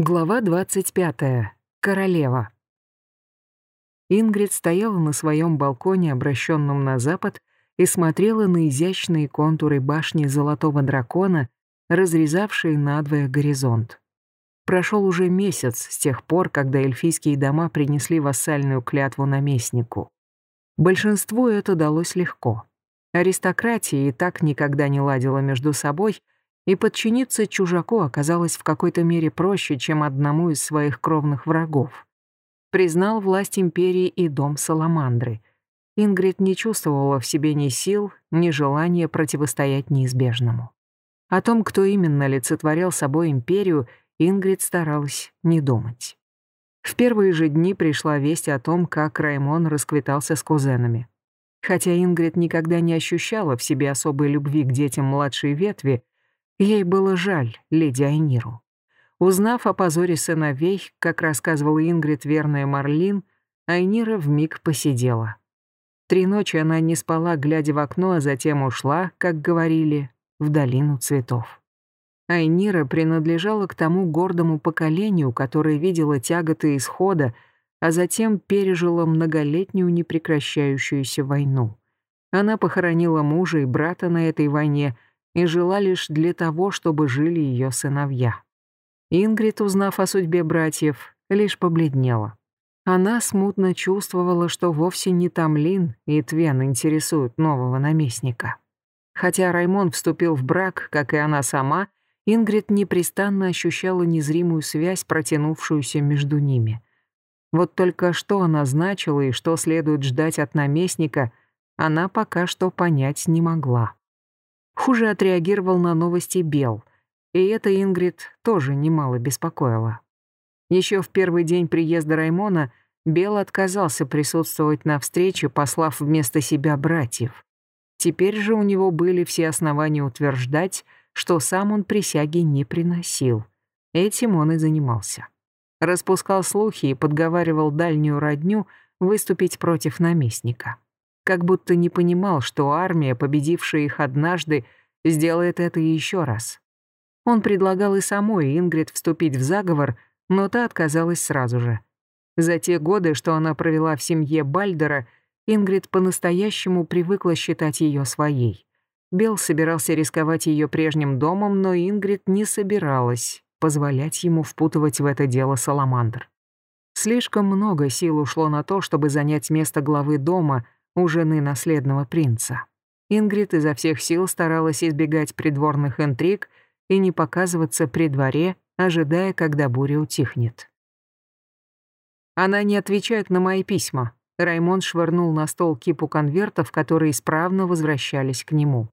Глава 25. Королева. Ингрид стояла на своем балконе, обращенном на запад, и смотрела на изящные контуры башни Золотого Дракона, разрезавшие надвое горизонт. Прошел уже месяц с тех пор, когда эльфийские дома принесли вассальную клятву наместнику. Большинству это далось легко. Аристократия и так никогда не ладила между собой — и подчиниться чужаку оказалось в какой-то мере проще, чем одному из своих кровных врагов. Признал власть империи и дом Саламандры. Ингрид не чувствовала в себе ни сил, ни желания противостоять неизбежному. О том, кто именно олицетворял собой империю, Ингрид старалась не думать. В первые же дни пришла весть о том, как Раймон расквитался с кузенами. Хотя Ингрид никогда не ощущала в себе особой любви к детям младшей ветви, Ей было жаль леди Айниру. Узнав о позоре сыновей, как рассказывала Ингрид верная Марлин, Айнира вмиг посидела. Три ночи она не спала, глядя в окно, а затем ушла, как говорили, в долину цветов. Айнира принадлежала к тому гордому поколению, которое видело тяготы исхода, а затем пережила многолетнюю непрекращающуюся войну. Она похоронила мужа и брата на этой войне — и жила лишь для того, чтобы жили ее сыновья. Ингрид, узнав о судьбе братьев, лишь побледнела. Она смутно чувствовала, что вовсе не Тамлин и Твен интересуют нового наместника. Хотя Раймон вступил в брак, как и она сама, Ингрид непрестанно ощущала незримую связь, протянувшуюся между ними. Вот только что она значила и что следует ждать от наместника, она пока что понять не могла. Хуже отреагировал на новости Бел, и это Ингрид тоже немало беспокоило. Еще в первый день приезда Раймона Бел отказался присутствовать на встрече, послав вместо себя братьев. Теперь же у него были все основания утверждать, что сам он присяги не приносил. Этим он и занимался. Распускал слухи и подговаривал дальнюю родню выступить против наместника как будто не понимал, что армия, победившая их однажды, сделает это еще раз. Он предлагал и самой Ингрид вступить в заговор, но та отказалась сразу же. За те годы, что она провела в семье Бальдера, Ингрид по-настоящему привыкла считать ее своей. Бел собирался рисковать ее прежним домом, но Ингрид не собиралась позволять ему впутывать в это дело Саламандр. Слишком много сил ушло на то, чтобы занять место главы дома — у жены наследного принца. Ингрид изо всех сил старалась избегать придворных интриг и не показываться при дворе, ожидая, когда буря утихнет. Она не отвечает на мои письма. Раймонд швырнул на стол кипу конвертов, которые исправно возвращались к нему.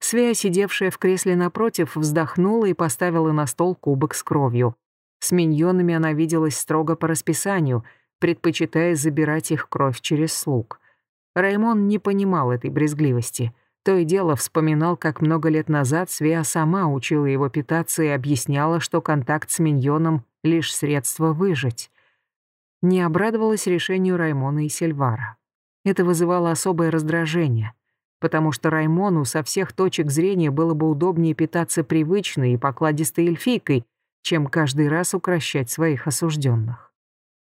Свея, сидевшая в кресле напротив, вздохнула и поставила на стол кубок с кровью. С миньонами она виделась строго по расписанию, предпочитая забирать их кровь через слуг. Раймон не понимал этой брезгливости. То и дело вспоминал, как много лет назад Свеа сама учила его питаться и объясняла, что контакт с миньоном — лишь средство выжить. Не обрадовалась решению Раймона и Сильвара. Это вызывало особое раздражение, потому что Раймону со всех точек зрения было бы удобнее питаться привычной и покладистой эльфийкой, чем каждый раз укращать своих осужденных.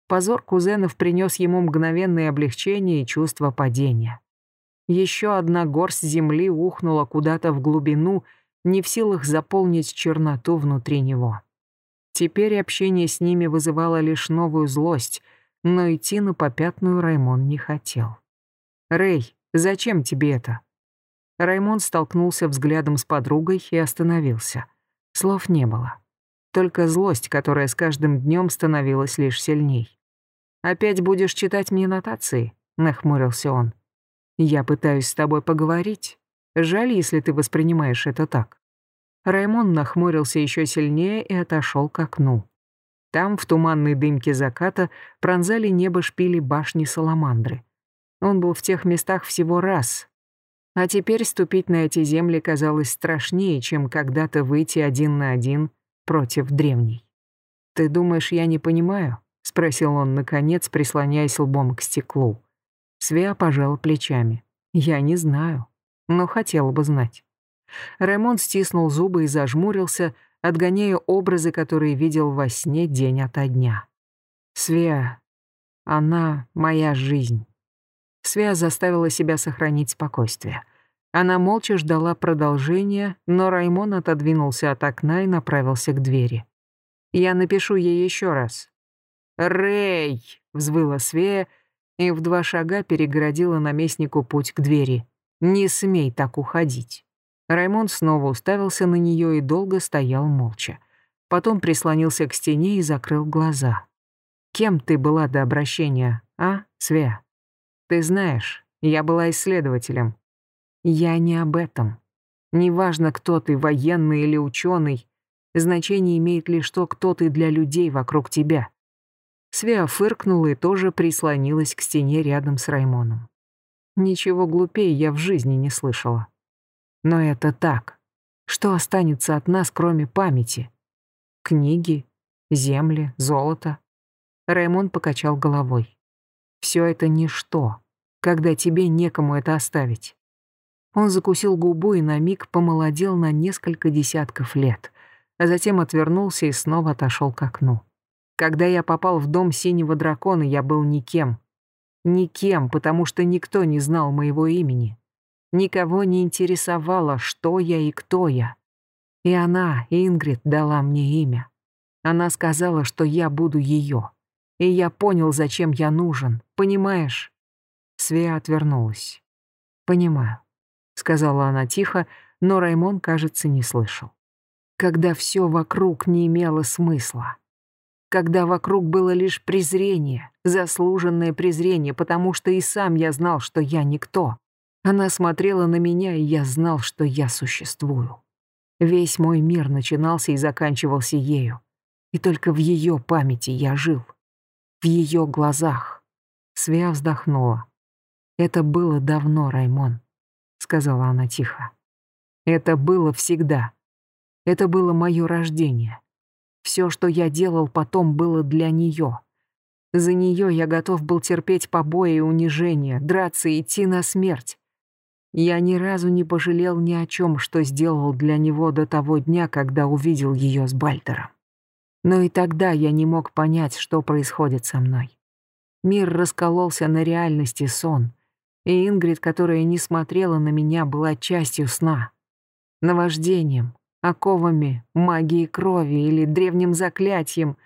Позор кузенов принес ему мгновенное облегчение и чувство падения. Еще одна горсть земли ухнула куда-то в глубину, не в силах заполнить черноту внутри него. Теперь общение с ними вызывало лишь новую злость, но идти на попятную Раймон не хотел. «Рэй, зачем тебе это?» Раймон столкнулся взглядом с подругой и остановился. Слов не было. Только злость, которая с каждым днем становилась лишь сильней. «Опять будешь читать мне нотации?» — нахмурился он. «Я пытаюсь с тобой поговорить. Жаль, если ты воспринимаешь это так». Раймон нахмурился еще сильнее и отошел к окну. Там, в туманной дымке заката, пронзали небо шпили башни Саламандры. Он был в тех местах всего раз. А теперь ступить на эти земли казалось страшнее, чем когда-то выйти один на один против древней. «Ты думаешь, я не понимаю?» — спросил он, наконец, прислоняясь лбом к стеклу. Свя пожал плечами. «Я не знаю, но хотела бы знать». Ремонт стиснул зубы и зажмурился, отгоняя образы, которые видел во сне день ото дня. Свеа, она моя жизнь. Свеа заставила себя сохранить спокойствие. Она молча ждала продолжения, но Раймон отодвинулся от окна и направился к двери. «Я напишу ей еще раз». «Рэй!» — взвыла Свея и в два шага перегородила наместнику путь к двери. «Не смей так уходить». Раймонд снова уставился на нее и долго стоял молча. Потом прислонился к стене и закрыл глаза. «Кем ты была до обращения, а, Свея?» Ты знаешь, я была исследователем. Я не об этом. Неважно, кто ты, военный или ученый, значение имеет лишь то, кто ты для людей вокруг тебя. Свеа фыркнула и тоже прислонилась к стене рядом с Раймоном. Ничего глупее я в жизни не слышала. Но это так. Что останется от нас, кроме памяти? Книги, земли, золото? Раймон покачал головой. Все это ничто, когда тебе некому это оставить. Он закусил губу и на миг помолодел на несколько десятков лет, а затем отвернулся и снова отошел к окну. Когда я попал в дом синего дракона, я был никем. Никем, потому что никто не знал моего имени. Никого не интересовало, что я и кто я. И она, Ингрид, дала мне имя. Она сказала, что я буду ее. И я понял, зачем я нужен, понимаешь?» Свея отвернулась. «Понимаю», — сказала она тихо, но Раймон, кажется, не слышал. «Когда все вокруг не имело смысла. Когда вокруг было лишь презрение, заслуженное презрение, потому что и сам я знал, что я никто. Она смотрела на меня, и я знал, что я существую. Весь мой мир начинался и заканчивался ею. И только в ее памяти я жил в ее глазах. Свя вздохнула. «Это было давно, Раймон», — сказала она тихо. «Это было всегда. Это было мое рождение. Все, что я делал потом, было для нее. За нее я готов был терпеть побои и унижения, драться и идти на смерть. Я ни разу не пожалел ни о чем, что сделал для него до того дня, когда увидел ее с Бальтером. Но и тогда я не мог понять, что происходит со мной. Мир раскололся на реальности сон, и Ингрид, которая не смотрела на меня, была частью сна. Наваждением, оковами, магией крови или древним заклятием.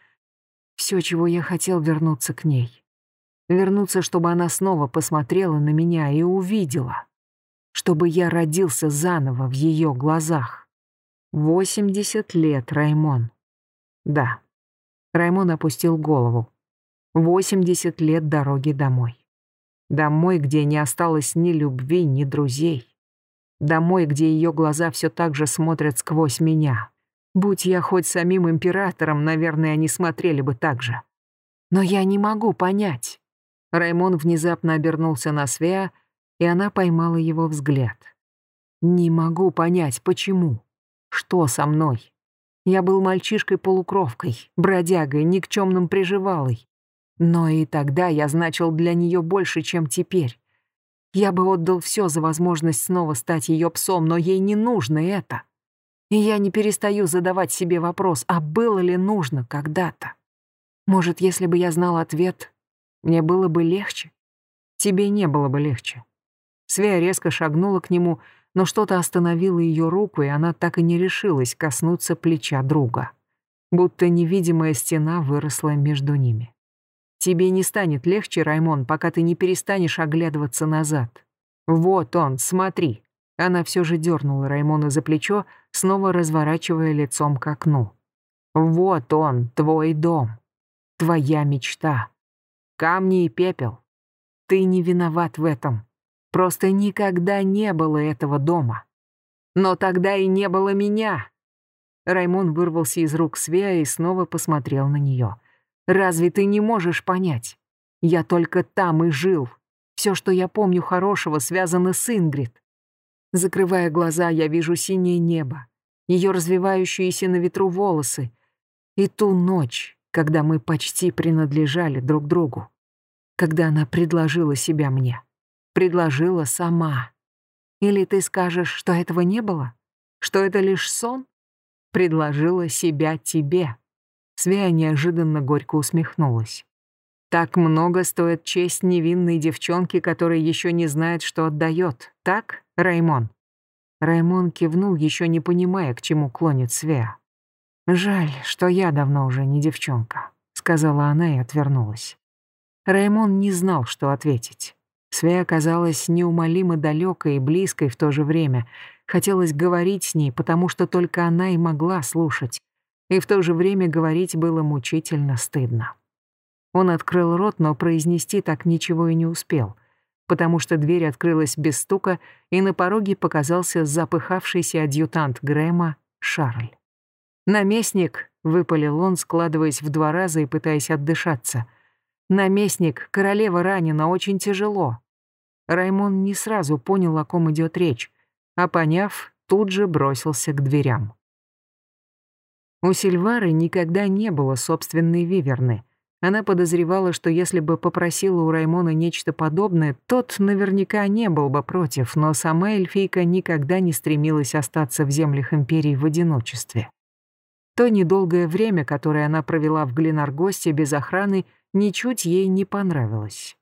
Все, чего я хотел вернуться к ней. Вернуться, чтобы она снова посмотрела на меня и увидела. Чтобы я родился заново в ее глазах. Восемьдесят лет, Раймон. Да. Раймон опустил голову. 80 лет дороги домой. Домой, где не осталось ни любви, ни друзей. Домой, где ее глаза все так же смотрят сквозь меня. Будь я хоть самим императором, наверное, они смотрели бы так же. Но я не могу понять. Раймон внезапно обернулся на Свеа, и она поймала его взгляд. Не могу понять, почему. Что со мной? Я был мальчишкой-полукровкой, бродягой, никчемным приживалой. Но и тогда я значил для нее больше, чем теперь. Я бы отдал все за возможность снова стать ее псом, но ей не нужно это. И я не перестаю задавать себе вопрос, а было ли нужно когда-то? Может, если бы я знал ответ, мне было бы легче? Тебе не было бы легче. Свея резко шагнула к нему, но что-то остановило ее руку, и она так и не решилась коснуться плеча друга. Будто невидимая стена выросла между ними. «Тебе не станет легче, Раймон, пока ты не перестанешь оглядываться назад. Вот он, смотри!» Она все же дернула Раймона за плечо, снова разворачивая лицом к окну. «Вот он, твой дом. Твоя мечта. Камни и пепел. Ты не виноват в этом. Просто никогда не было этого дома. Но тогда и не было меня. Раймон вырвался из рук Свея и снова посмотрел на нее. «Разве ты не можешь понять? Я только там и жил. Все, что я помню хорошего, связано с Ингрид. Закрывая глаза, я вижу синее небо, ее развивающиеся на ветру волосы и ту ночь, когда мы почти принадлежали друг другу, когда она предложила себя мне предложила сама. Или ты скажешь, что этого не было? Что это лишь сон? предложила себя тебе». Свея неожиданно горько усмехнулась. «Так много стоит честь невинной девчонки, которая еще не знает, что отдает. Так, Раймон?» Раймон кивнул, еще не понимая, к чему клонит Свеа. «Жаль, что я давно уже не девчонка», — сказала она и отвернулась. Раймон не знал, что ответить. Свея оказалась неумолимо далекой и близкой в то же время. Хотелось говорить с ней, потому что только она и могла слушать. И в то же время говорить было мучительно стыдно. Он открыл рот, но произнести так ничего и не успел, потому что дверь открылась без стука, и на пороге показался запыхавшийся адъютант Грэма Шарль. «Наместник!» — выпалил он, складываясь в два раза и пытаясь отдышаться. «Наместник, королева ранена очень тяжело». Раймон не сразу понял, о ком идет речь, а поняв, тут же бросился к дверям. У Сильвары никогда не было собственной виверны. Она подозревала, что если бы попросила у Раймона нечто подобное, тот наверняка не был бы против, но сама эльфийка никогда не стремилась остаться в землях Империи в одиночестве. То недолгое время, которое она провела в Глинаргосте без охраны, ничуть ей не понравилось.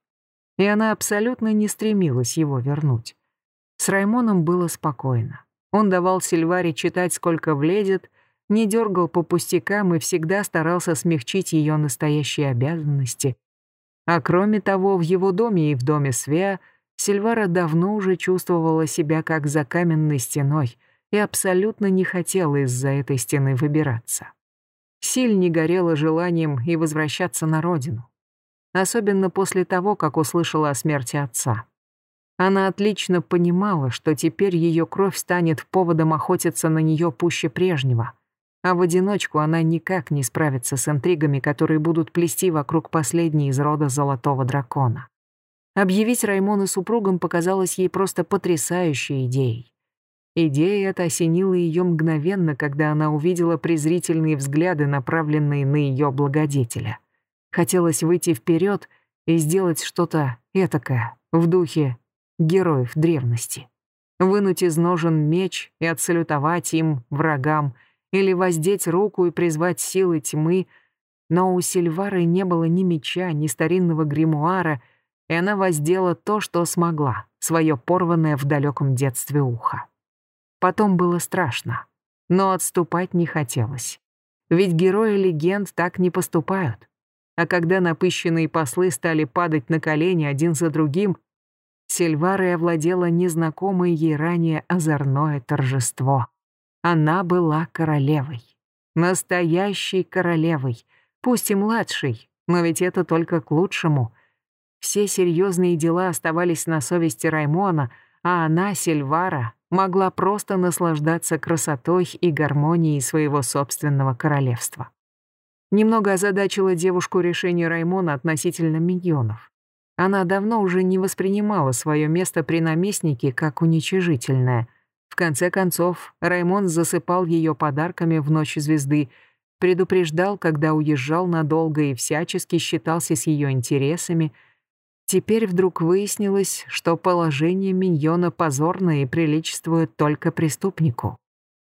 И она абсолютно не стремилась его вернуть. С Раймоном было спокойно. Он давал Сильваре читать, сколько влезет, не дергал по пустякам и всегда старался смягчить ее настоящие обязанности. А кроме того, в его доме и в доме Свеа Сильвара давно уже чувствовала себя как за каменной стеной, и абсолютно не хотела из-за этой стены выбираться. Силь не горела желанием и возвращаться на родину. Особенно после того, как услышала о смерти отца. Она отлично понимала, что теперь ее кровь станет поводом охотиться на нее пуще прежнего, а в одиночку она никак не справится с интригами, которые будут плести вокруг последней из рода Золотого Дракона. Объявить Раймона супругом показалось ей просто потрясающей идеей. Идея эта осенила ее мгновенно, когда она увидела презрительные взгляды, направленные на ее благодетеля. Хотелось выйти вперед и сделать что-то этакое, в духе героев древности. Вынуть из ножен меч и отсалютовать им, врагам, или воздеть руку и призвать силы тьмы, но у Сильвары не было ни меча, ни старинного гримуара, и она воздела то, что смогла, свое порванное в далеком детстве ухо. Потом было страшно, но отступать не хотелось. Ведь герои легенд так не поступают. А когда напыщенные послы стали падать на колени один за другим, Сильварой овладела незнакомое ей ранее озорное торжество. Она была королевой. Настоящей королевой. Пусть и младшей, но ведь это только к лучшему. Все серьезные дела оставались на совести Раймона, а она, Сильвара, могла просто наслаждаться красотой и гармонией своего собственного королевства. Немного озадачило девушку решение Раймона относительно миньонов. Она давно уже не воспринимала свое место при наместнике как уничижительное. В конце концов, Раймон засыпал ее подарками в ночь звезды, предупреждал, когда уезжал надолго и всячески считался с ее интересами — Теперь вдруг выяснилось, что положение миньона позорное и приличествует только преступнику.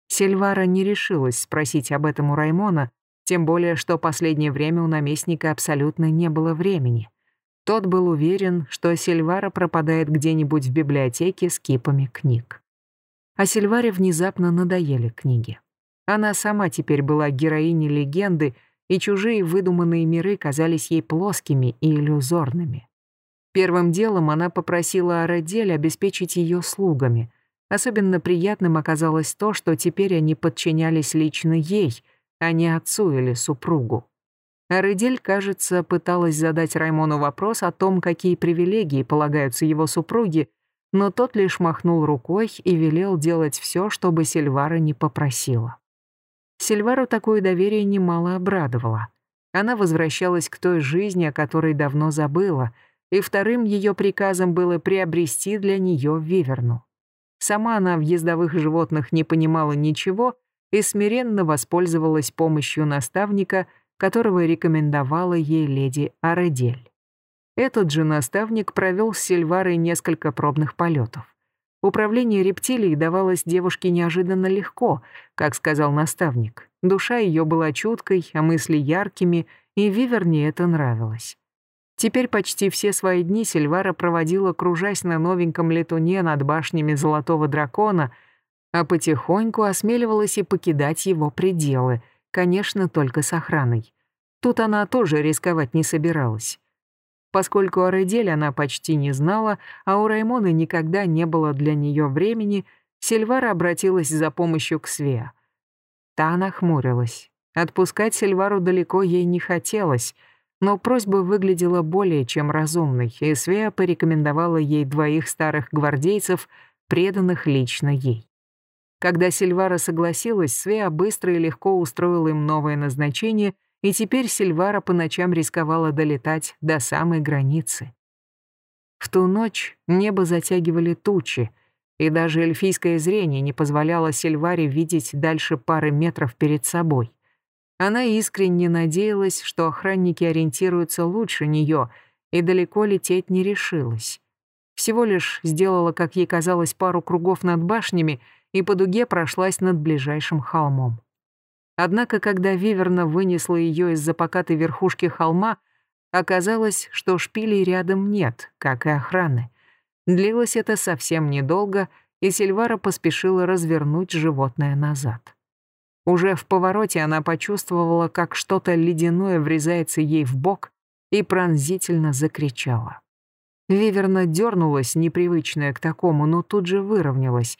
Сильвара не решилась спросить об этом у Раймона, тем более что последнее время у наместника абсолютно не было времени. Тот был уверен, что Сильвара пропадает где-нибудь в библиотеке с кипами книг. А Сильваре внезапно надоели книги. Она сама теперь была героиней легенды, и чужие выдуманные миры казались ей плоскими и иллюзорными. Первым делом она попросила Арадель обеспечить ее слугами. Особенно приятным оказалось то, что теперь они подчинялись лично ей, а не отцу или супругу. Арадель, кажется, пыталась задать Раймону вопрос о том, какие привилегии полагаются его супруге, но тот лишь махнул рукой и велел делать все, чтобы Сильвара не попросила. Сильвару такое доверие немало обрадовало. Она возвращалась к той жизни, о которой давно забыла — и вторым ее приказом было приобрести для нее виверну. Сама она в ездовых животных не понимала ничего и смиренно воспользовалась помощью наставника, которого рекомендовала ей леди Аредель. Этот же наставник провел с Сильварой несколько пробных полетов. Управление рептилией давалось девушке неожиданно легко, как сказал наставник. Душа ее была чуткой, а мысли яркими, и Виверне это нравилось. Теперь почти все свои дни Сильвара проводила, кружась на новеньком летуне над башнями Золотого Дракона, а потихоньку осмеливалась и покидать его пределы, конечно, только с охраной. Тут она тоже рисковать не собиралась. Поскольку о Ределе она почти не знала, а у Раймоны никогда не было для нее времени, Сильвара обратилась за помощью к Свеа. Та нахмурилась. Отпускать Сильвару далеко ей не хотелось — но просьба выглядела более чем разумной, и Свеа порекомендовала ей двоих старых гвардейцев, преданных лично ей. Когда Сильвара согласилась, Свеа быстро и легко устроила им новое назначение, и теперь Сильвара по ночам рисковала долетать до самой границы. В ту ночь небо затягивали тучи, и даже эльфийское зрение не позволяло Сильваре видеть дальше пары метров перед собой. Она искренне надеялась, что охранники ориентируются лучше нее, и далеко лететь не решилась. Всего лишь сделала, как ей казалось, пару кругов над башнями и по дуге прошлась над ближайшим холмом. Однако, когда Виверна вынесла ее из-за покатой верхушки холма, оказалось, что шпилей рядом нет, как и охраны. Длилось это совсем недолго, и Сильвара поспешила развернуть животное назад. Уже в повороте она почувствовала, как что-то ледяное врезается ей в бок и пронзительно закричала. Виверна дернулась, непривычная к такому, но тут же выровнялась.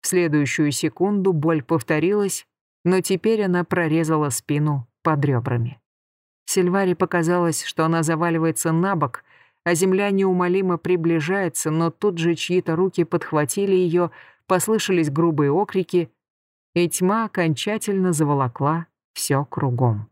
В следующую секунду боль повторилась, но теперь она прорезала спину под ребрами. Сильваре показалось, что она заваливается на бок, а земля неумолимо приближается, но тут же чьи-то руки подхватили ее, послышались грубые окрики, и тьма окончательно заволокла все кругом.